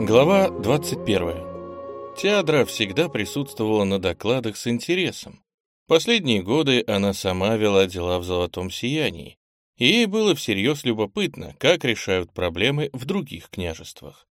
Глава 21. Теадра всегда присутствовала на докладах с интересом. Последние годы она сама вела дела в золотом сиянии, и ей было всерьез любопытно, как решают проблемы в других княжествах.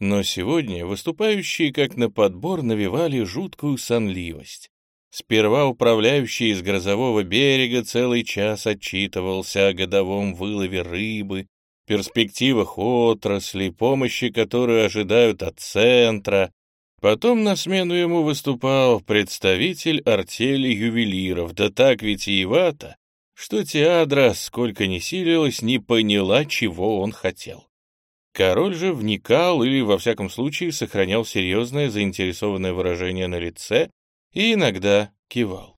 Но сегодня выступающие как на подбор навевали жуткую сонливость. Сперва управляющий из грозового берега целый час отчитывался о годовом вылове рыбы, перспективах отрасли, помощи, которую ожидают от центра. Потом на смену ему выступал представитель артели ювелиров, да так витиевато, что Теадра, сколько ни силилась, не поняла, чего он хотел. Король же вникал или, во всяком случае, сохранял серьезное заинтересованное выражение на лице и иногда кивал.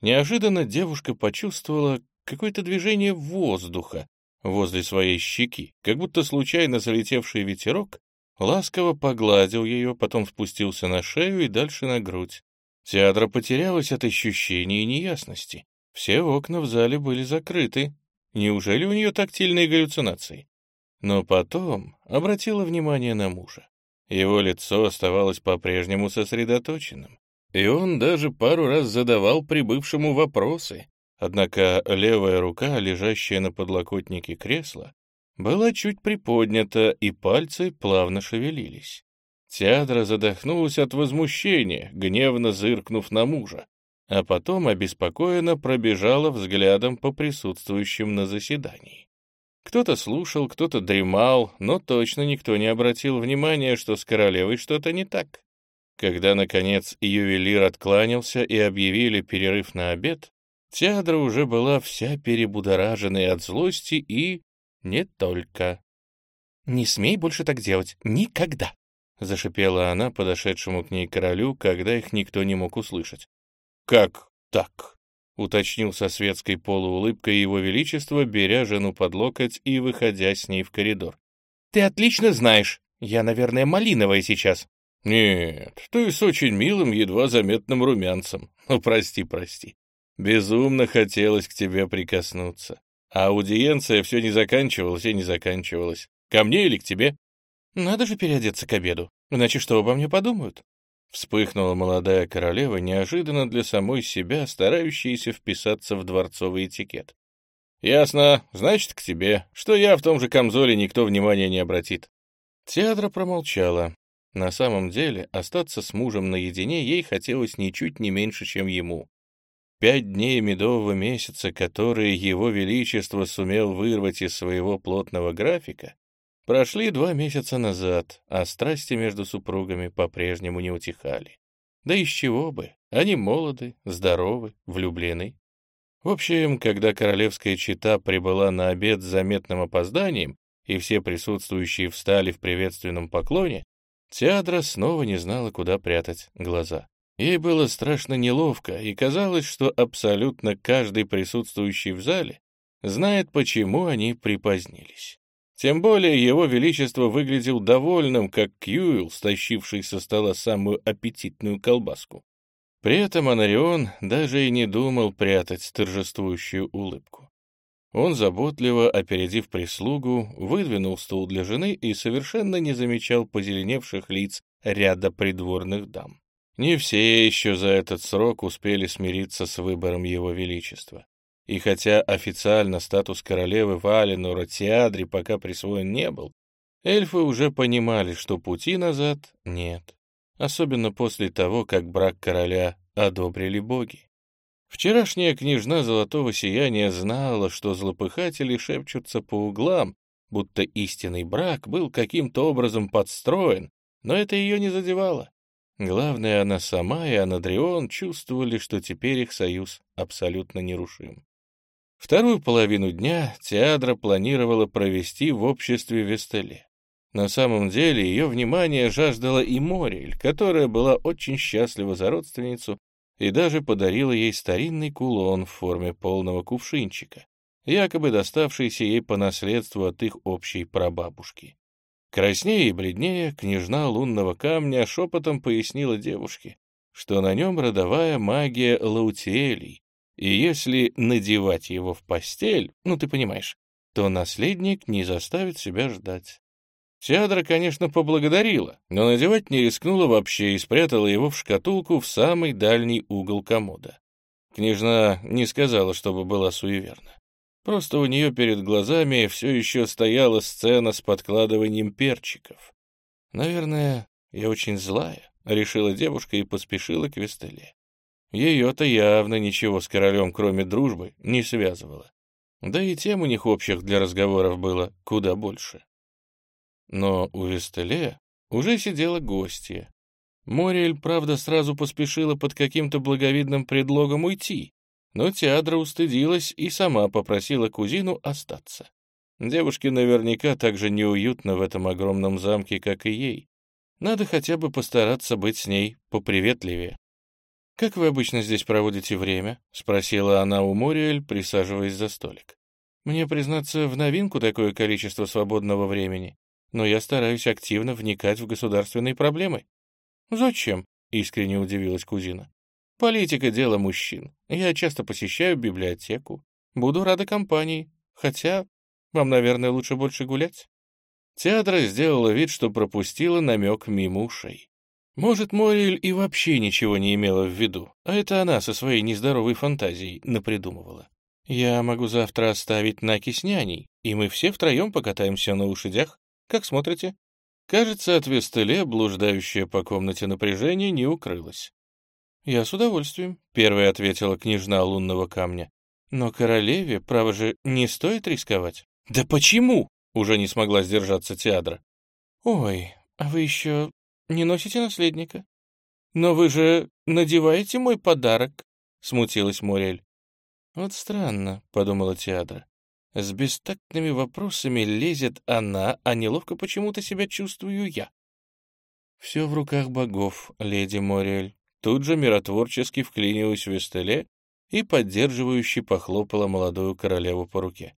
Неожиданно девушка почувствовала какое-то движение воздуха возле своей щеки, как будто случайно залетевший ветерок ласково погладил ее, потом спустился на шею и дальше на грудь. Театра потерялась от ощущений и неясности. Все окна в зале были закрыты. Неужели у нее тактильные галлюцинации? Но потом обратила внимание на мужа. Его лицо оставалось по-прежнему сосредоточенным. И он даже пару раз задавал прибывшему вопросы. Однако левая рука, лежащая на подлокотнике кресла, была чуть приподнята, и пальцы плавно шевелились. Театра задохнулась от возмущения, гневно зыркнув на мужа, а потом обеспокоенно пробежала взглядом по присутствующим на заседании. Кто-то слушал, кто-то дремал, но точно никто не обратил внимания, что с королевой что-то не так. Когда, наконец, ювелир откланялся и объявили перерыв на обед, Теадра уже была вся перебудораженная от злости и не только. «Не смей больше так делать. Никогда!» — зашипела она подошедшему к ней королю, когда их никто не мог услышать. «Как так?» — уточнил со светской полуулыбкой его величество, беря жену под локоть и выходя с ней в коридор. «Ты отлично знаешь. Я, наверное, малиновая сейчас. «Нет, ты с очень милым, едва заметным румянцем. Ну, прости, прости. Безумно хотелось к тебе прикоснуться. А аудиенция все не заканчивалась и не заканчивалась. Ко мне или к тебе?» «Надо же переодеться к обеду, иначе что обо мне подумают?» Вспыхнула молодая королева, неожиданно для самой себя, старающаяся вписаться в дворцовый этикет. «Ясно, значит, к тебе. Что я в том же камзоле никто внимания не обратит». Театра промолчала. На самом деле, остаться с мужем наедине ей хотелось ничуть не меньше, чем ему. Пять дней медового месяца, которые его величество сумел вырвать из своего плотного графика, прошли два месяца назад, а страсти между супругами по-прежнему не утихали. Да из чего бы, они молоды, здоровы, влюблены. В общем, когда королевская чита прибыла на обед с заметным опозданием, и все присутствующие встали в приветственном поклоне, Теадра снова не знала, куда прятать глаза. Ей было страшно неловко, и казалось, что абсолютно каждый присутствующий в зале знает, почему они припозднились. Тем более его величество выглядел довольным, как Кьюил, стащивший со стола самую аппетитную колбаску. При этом Анарион даже и не думал прятать торжествующую улыбку. Он заботливо, опередив прислугу, выдвинул стул для жены и совершенно не замечал позеленевших лиц ряда придворных дам. Не все еще за этот срок успели смириться с выбором его величества. И хотя официально статус королевы Валенора Теадри пока присвоен не был, эльфы уже понимали, что пути назад нет, особенно после того, как брак короля одобрили боги. Вчерашняя княжна Золотого Сияния знала, что злопыхатели шепчутся по углам, будто истинный брак был каким-то образом подстроен, но это ее не задевало. Главное, она сама и Анадрион чувствовали, что теперь их союз абсолютно нерушим. Вторую половину дня Теадра планировала провести в обществе Вестеле. На самом деле ее внимание жаждала и Морель, которая была очень счастлива за родственницу и даже подарила ей старинный кулон в форме полного кувшинчика, якобы доставшийся ей по наследству от их общей прабабушки. Краснее и бледнее княжна лунного камня шепотом пояснила девушке, что на нем родовая магия лаутиэлей, и если надевать его в постель, ну ты понимаешь, то наследник не заставит себя ждать. Теадра, конечно, поблагодарила, но надевать не рискнула вообще и спрятала его в шкатулку в самый дальний угол комода. Княжна не сказала, чтобы была суеверна. Просто у нее перед глазами все еще стояла сцена с подкладыванием перчиков. «Наверное, я очень злая», — решила девушка и поспешила к Вестеле. Ее-то явно ничего с королем, кроме дружбы, не связывало. Да и тем у них общих для разговоров было куда больше. Но у Вестеле уже сидела гостья. Мориэль, правда, сразу поспешила под каким-то благовидным предлогом уйти, но Теадра устыдилась и сама попросила кузину остаться. Девушке наверняка так же неуютно в этом огромном замке, как и ей. Надо хотя бы постараться быть с ней поприветливее. «Как вы обычно здесь проводите время?» — спросила она у Мориэль, присаживаясь за столик. «Мне, признаться, в новинку такое количество свободного времени но я стараюсь активно вникать в государственные проблемы». «Зачем?» — искренне удивилась кузина. «Политика — дело мужчин. Я часто посещаю библиотеку. Буду рада компании. Хотя вам, наверное, лучше больше гулять». Театра сделала вид, что пропустила намек мимо ушей. Может, Мориль и вообще ничего не имела в виду, а это она со своей нездоровой фантазией напридумывала. Я могу завтра оставить Наки с няней, и мы все втроем покатаемся на лошадях. Как смотрите? Кажется, от Вестеле, блуждающее по комнате напряжение, не укрылось. «Я с удовольствием», — первая ответила княжна лунного камня. «Но королеве, право же, не стоит рисковать». «Да почему?» — уже не смогла сдержаться Теадра. «Ой, а вы еще не носите наследника?» «Но вы же надеваете мой подарок», — смутилась Морель. «Вот странно», — подумала Теадра. С бестактными вопросами лезет она, а неловко почему-то себя чувствую я. Все в руках богов, леди Мориэль. Тут же миротворчески вклинилась в Вестеле и поддерживающе похлопала молодую королеву по руке.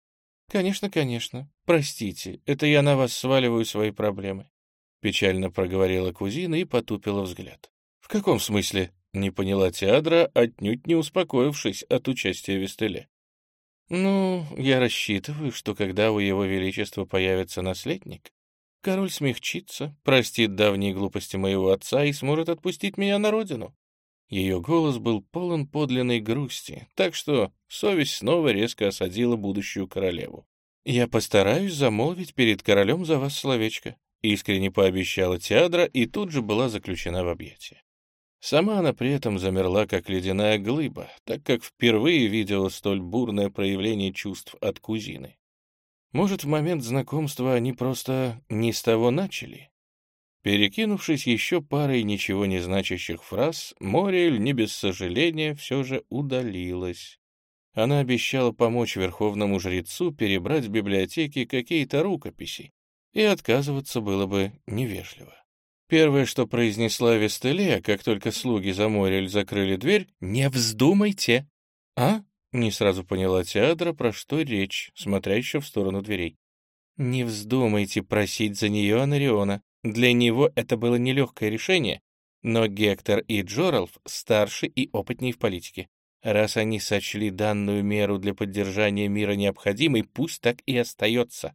«Конечно, конечно. Простите, это я на вас сваливаю свои проблемы», — печально проговорила кузина и потупила взгляд. «В каком смысле?» — не поняла Теадра, отнюдь не успокоившись от участия в Вестеле. «Ну, я рассчитываю, что когда у его величества появится наследник, король смягчится, простит давние глупости моего отца и сможет отпустить меня на родину». Ее голос был полон подлинной грусти, так что совесть снова резко осадила будущую королеву. «Я постараюсь замолвить перед королем за вас словечко», — искренне пообещала Теадра и тут же была заключена в объятия. Сама она при этом замерла, как ледяная глыба, так как впервые видела столь бурное проявление чувств от кузины. Может, в момент знакомства они просто не с того начали? Перекинувшись еще парой ничего не значащих фраз, Мориэль не без сожаления все же удалилась. Она обещала помочь верховному жрецу перебрать в библиотеке какие-то рукописи, и отказываться было бы невежливо. Первое, что произнесла Вестелия, как только слуги за Морель закрыли дверь, «Не вздумайте!» «А?» — не сразу поняла Теадра, про что речь, смотря еще в сторону дверей. «Не вздумайте просить за нее Анариона. Для него это было нелегкое решение, но Гектор и Джоралф старше и опытнее в политике. Раз они сочли данную меру для поддержания мира необходимой, пусть так и остается.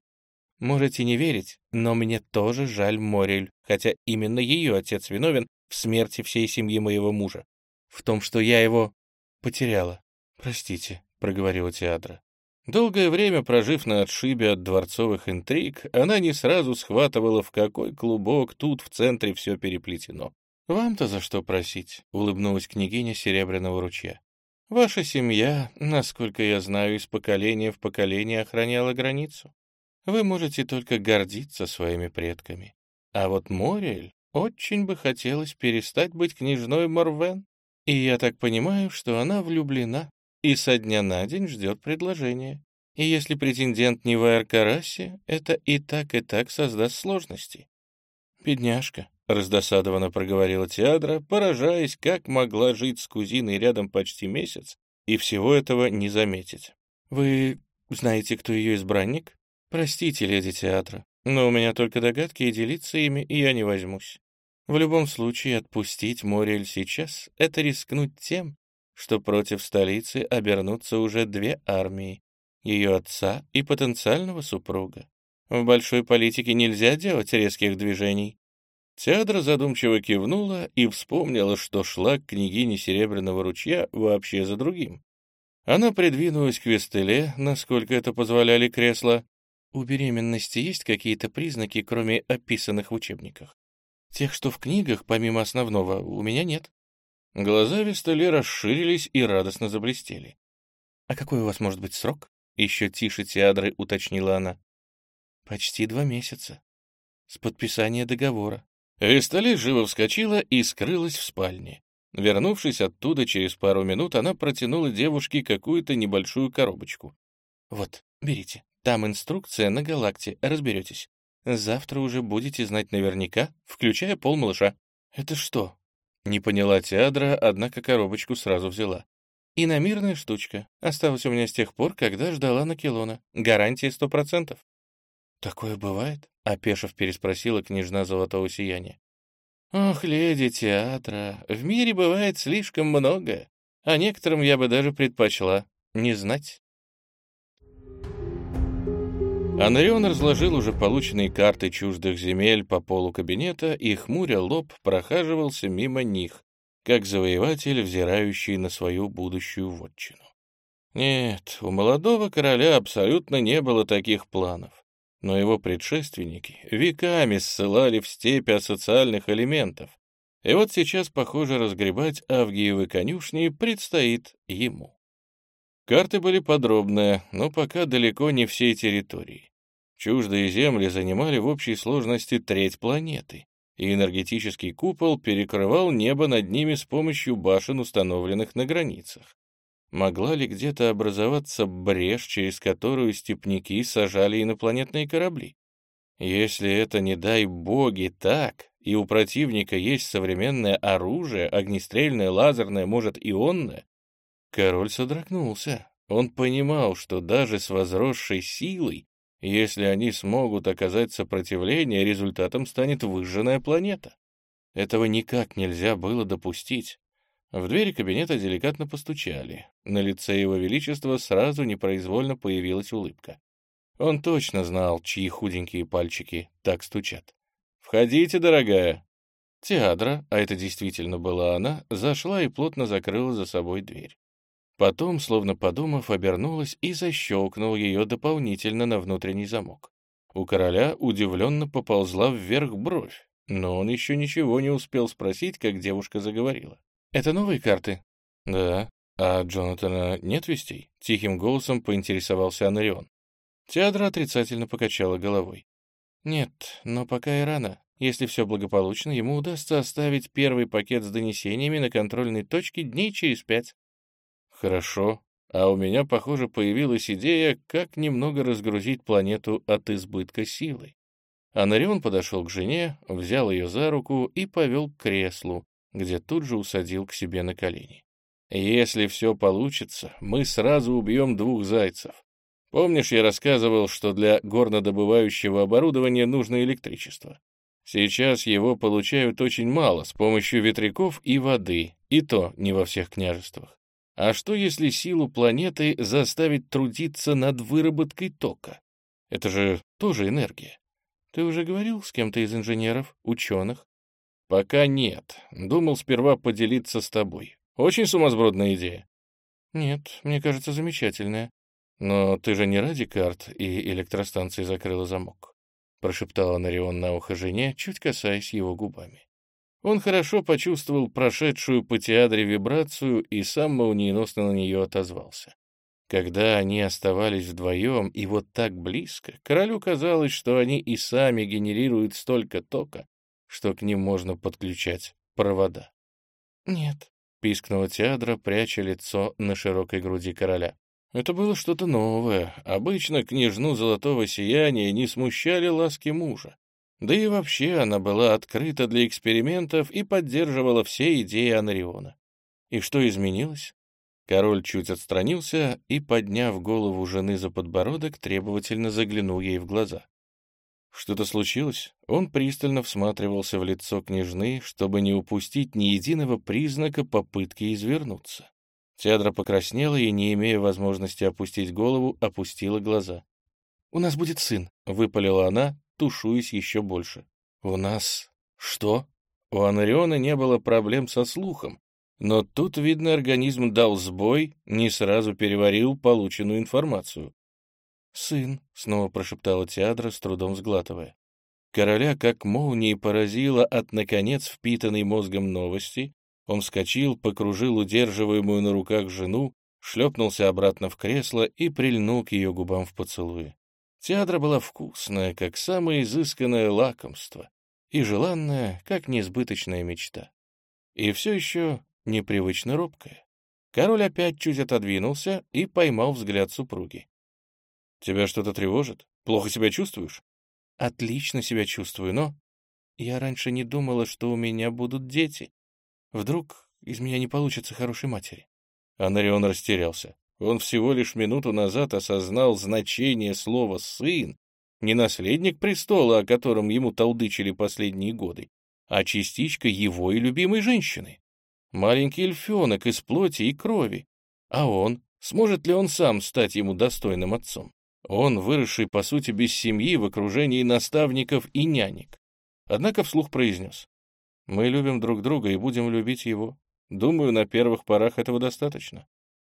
Можете не верить, но мне тоже жаль Морель, хотя именно ее отец виновен в смерти всей семьи моего мужа. В том, что я его потеряла. Простите, — проговорила Театра. Долгое время прожив на отшибе от дворцовых интриг, она не сразу схватывала, в какой клубок тут в центре все переплетено. «Вам-то за что просить?» — улыбнулась княгиня Серебряного ручья. «Ваша семья, насколько я знаю, из поколения в поколение охраняла границу. Вы можете только гордиться своими предками. А вот Мориэль очень бы хотелось перестать быть княжной Морвен. И я так понимаю, что она влюблена и со дня на день ждет предложения. И если претендент не в Аэркарасе, это и так, и так создаст сложности. «Бедняжка», — раздосадованно проговорила Теадра, поражаясь, как могла жить с кузиной рядом почти месяц и всего этого не заметить. «Вы знаете, кто ее избранник?» «Простите, леди театра, но у меня только догадки, и делиться ими и я не возьмусь. В любом случае, отпустить Мориэль сейчас — это рискнуть тем, что против столицы обернутся уже две армии, ее отца и потенциального супруга. В большой политике нельзя делать резких движений». Теадра задумчиво кивнула и вспомнила, что шла к княгине Серебряного ручья вообще за другим. Она придвинулась к Вестеле, насколько это позволяли кресла. «У беременности есть какие-то признаки, кроме описанных в учебниках? Тех, что в книгах, помимо основного, у меня нет». Глаза Вестеле расширились и радостно заблестели. «А какой у вас может быть срок?» — еще тише Теадры уточнила она. «Почти два месяца. С подписания договора». Вестале живо вскочила и скрылась в спальне. Вернувшись оттуда через пару минут, она протянула девушке какую-то небольшую коробочку. «Вот, берите. Там инструкция на галакте, разберетесь. Завтра уже будете знать наверняка, включая пол малыша». «Это что?» Не поняла Теадра, однако коробочку сразу взяла. «Иномирная штучка. Осталась у меня с тех пор, когда ждала Накелона. Гарантия сто процентов». «Такое бывает?» — опешив переспросила княжна Золотого Сияния. «Ох, леди театра, в мире бывает слишком много, а некоторым я бы даже предпочла не знать». Анрион разложил уже полученные карты чуждых земель по полу кабинета и, хмуря лоб, прохаживался мимо них, как завоеватель, взирающий на свою будущую вотчину. Нет, у молодого короля абсолютно не было таких планов но его предшественники веками ссылали в степи асоциальных элементов, и вот сейчас, похоже, разгребать Авгиевы конюшни предстоит ему. Карты были подробные, но пока далеко не всей территории. Чуждые земли занимали в общей сложности треть планеты, и энергетический купол перекрывал небо над ними с помощью башен, установленных на границах. Могла ли где-то образоваться брешь, через которую степняки сажали инопланетные корабли? Если это, не дай боги, так, и у противника есть современное оружие, огнестрельное, лазерное, может, ионное, король содрогнулся. Он понимал, что даже с возросшей силой, если они смогут оказать сопротивление, результатом станет выжженная планета. Этого никак нельзя было допустить. В двери кабинета деликатно постучали. На лице его величества сразу непроизвольно появилась улыбка. Он точно знал, чьи худенькие пальчики так стучат. «Входите, дорогая!» Теадра, а это действительно была она, зашла и плотно закрыла за собой дверь. Потом, словно подумав, обернулась и защелкнул ее дополнительно на внутренний замок. У короля удивленно поползла вверх бровь, но он еще ничего не успел спросить, как девушка заговорила. «Это новые карты?» «Да. А Джонатана нет вестей?» — тихим голосом поинтересовался Анарион. Теадра отрицательно покачала головой. «Нет, но пока и рано. Если все благополучно, ему удастся оставить первый пакет с донесениями на контрольной точке дней через пять». «Хорошо. А у меня, похоже, появилась идея, как немного разгрузить планету от избытка силы». Анарион подошел к жене, взял ее за руку и повел к креслу, где тут же усадил к себе на колени. «Если все получится, мы сразу убьем двух зайцев. Помнишь, я рассказывал, что для горнодобывающего оборудования нужно электричество? Сейчас его получают очень мало с помощью ветряков и воды, и то не во всех княжествах. А что, если силу планеты заставить трудиться над выработкой тока? Это же тоже энергия. Ты уже говорил с кем-то из инженеров, ученых? «Пока нет. Думал сперва поделиться с тобой. Очень сумасбродная идея». «Нет, мне кажется, замечательная. Но ты же не ради карт и электростанции закрыла замок», — прошептала Нарион на ухо жене, чуть касаясь его губами. Он хорошо почувствовал прошедшую по театре вибрацию и сам молниеносно на нее отозвался. Когда они оставались вдвоем и вот так близко, королю казалось, что они и сами генерируют столько тока, что к ним можно подключать провода. «Нет», — пискнула Теадра, пряча лицо на широкой груди короля. Это было что-то новое. Обычно княжну золотого сияния не смущали ласки мужа. Да и вообще она была открыта для экспериментов и поддерживала все идеи Анариона. И что изменилось? Король чуть отстранился и, подняв голову жены за подбородок, требовательно заглянул ей в глаза. Что-то случилось? Он пристально всматривался в лицо княжны, чтобы не упустить ни единого признака попытки извернуться. Теадра покраснела и, не имея возможности опустить голову, опустила глаза. у нас будет сын», — выпалила она, тушуясь еще больше. «У нас что?» У Анариона не было проблем со слухом, но тут, видно, организм дал сбой, не сразу переварил полученную информацию. «Сын», — снова прошептала Теадра, с трудом сглатывая. Короля как молнией поразила от, наконец, впитанной мозгом новости. Он вскочил, покружил удерживаемую на руках жену, шлепнулся обратно в кресло и прильнул к ее губам в поцелуе. Театра была вкусная, как самое изысканное лакомство, и желанная, как несбыточная мечта. И все еще непривычно робкая. Король опять чуть отодвинулся и поймал взгляд супруги. «Тебя что-то тревожит? Плохо себя чувствуешь?» «Отлично себя чувствую, но я раньше не думала, что у меня будут дети. Вдруг из меня не получится хорошей матери». Анарион растерялся. Он всего лишь минуту назад осознал значение слова «сын», не наследник престола, о котором ему толдычили последние годы, а частичка его и любимой женщины. Маленький эльфенок из плоти и крови. А он, сможет ли он сам стать ему достойным отцом? Он, выросший, по сути, без семьи, в окружении наставников и нянек. Однако вслух произнес. «Мы любим друг друга и будем любить его. Думаю, на первых порах этого достаточно».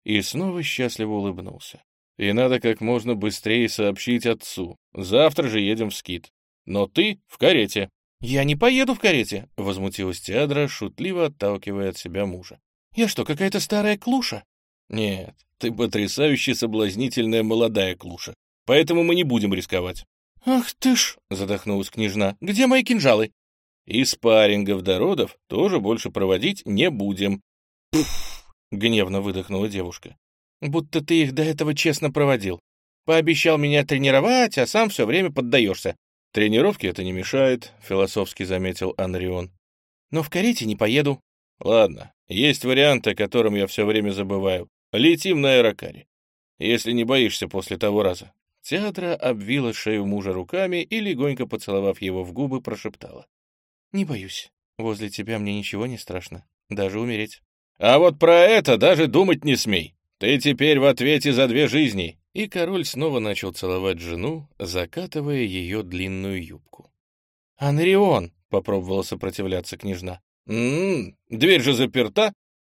И снова счастливо улыбнулся. «И надо как можно быстрее сообщить отцу. Завтра же едем в скит. Но ты в карете». «Я не поеду в карете», — возмутилась Теадра, шутливо отталкивая от себя мужа. «Я что, какая-то старая клуша?» «Нет, ты потрясающе соблазнительная молодая клуша. Поэтому мы не будем рисковать». «Ах ты ж!» — задохнулась княжна. «Где мои кинжалы?» «И спаррингов до родов тоже больше проводить не будем». «Пф!» — гневно выдохнула девушка. «Будто ты их до этого честно проводил. Пообещал меня тренировать, а сам все время поддаешься». «Тренировке это не мешает», — философски заметил Анрион. «Но в карете не поеду». «Ладно, есть вариант, о котором я все время забываю. Летим на аэрокаре. Если не боишься после того раза. Театра обвила шею мужа руками и, легонько поцеловав его в губы, прошептала. «Не боюсь. Возле тебя мне ничего не страшно. Даже умереть». «А вот про это даже думать не смей. Ты теперь в ответе за две жизни». И король снова начал целовать жену, закатывая ее длинную юбку. «Анрион!» — попробовала сопротивляться княжна. «М-м, дверь же заперта!»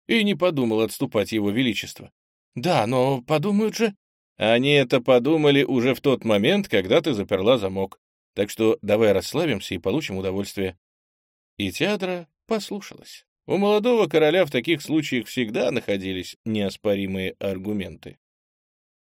И не подумал отступать его величество. «Да, но подумают же...» Они это подумали уже в тот момент, когда ты заперла замок. Так что давай расслабимся и получим удовольствие». И театра послушалась. У молодого короля в таких случаях всегда находились неоспоримые аргументы.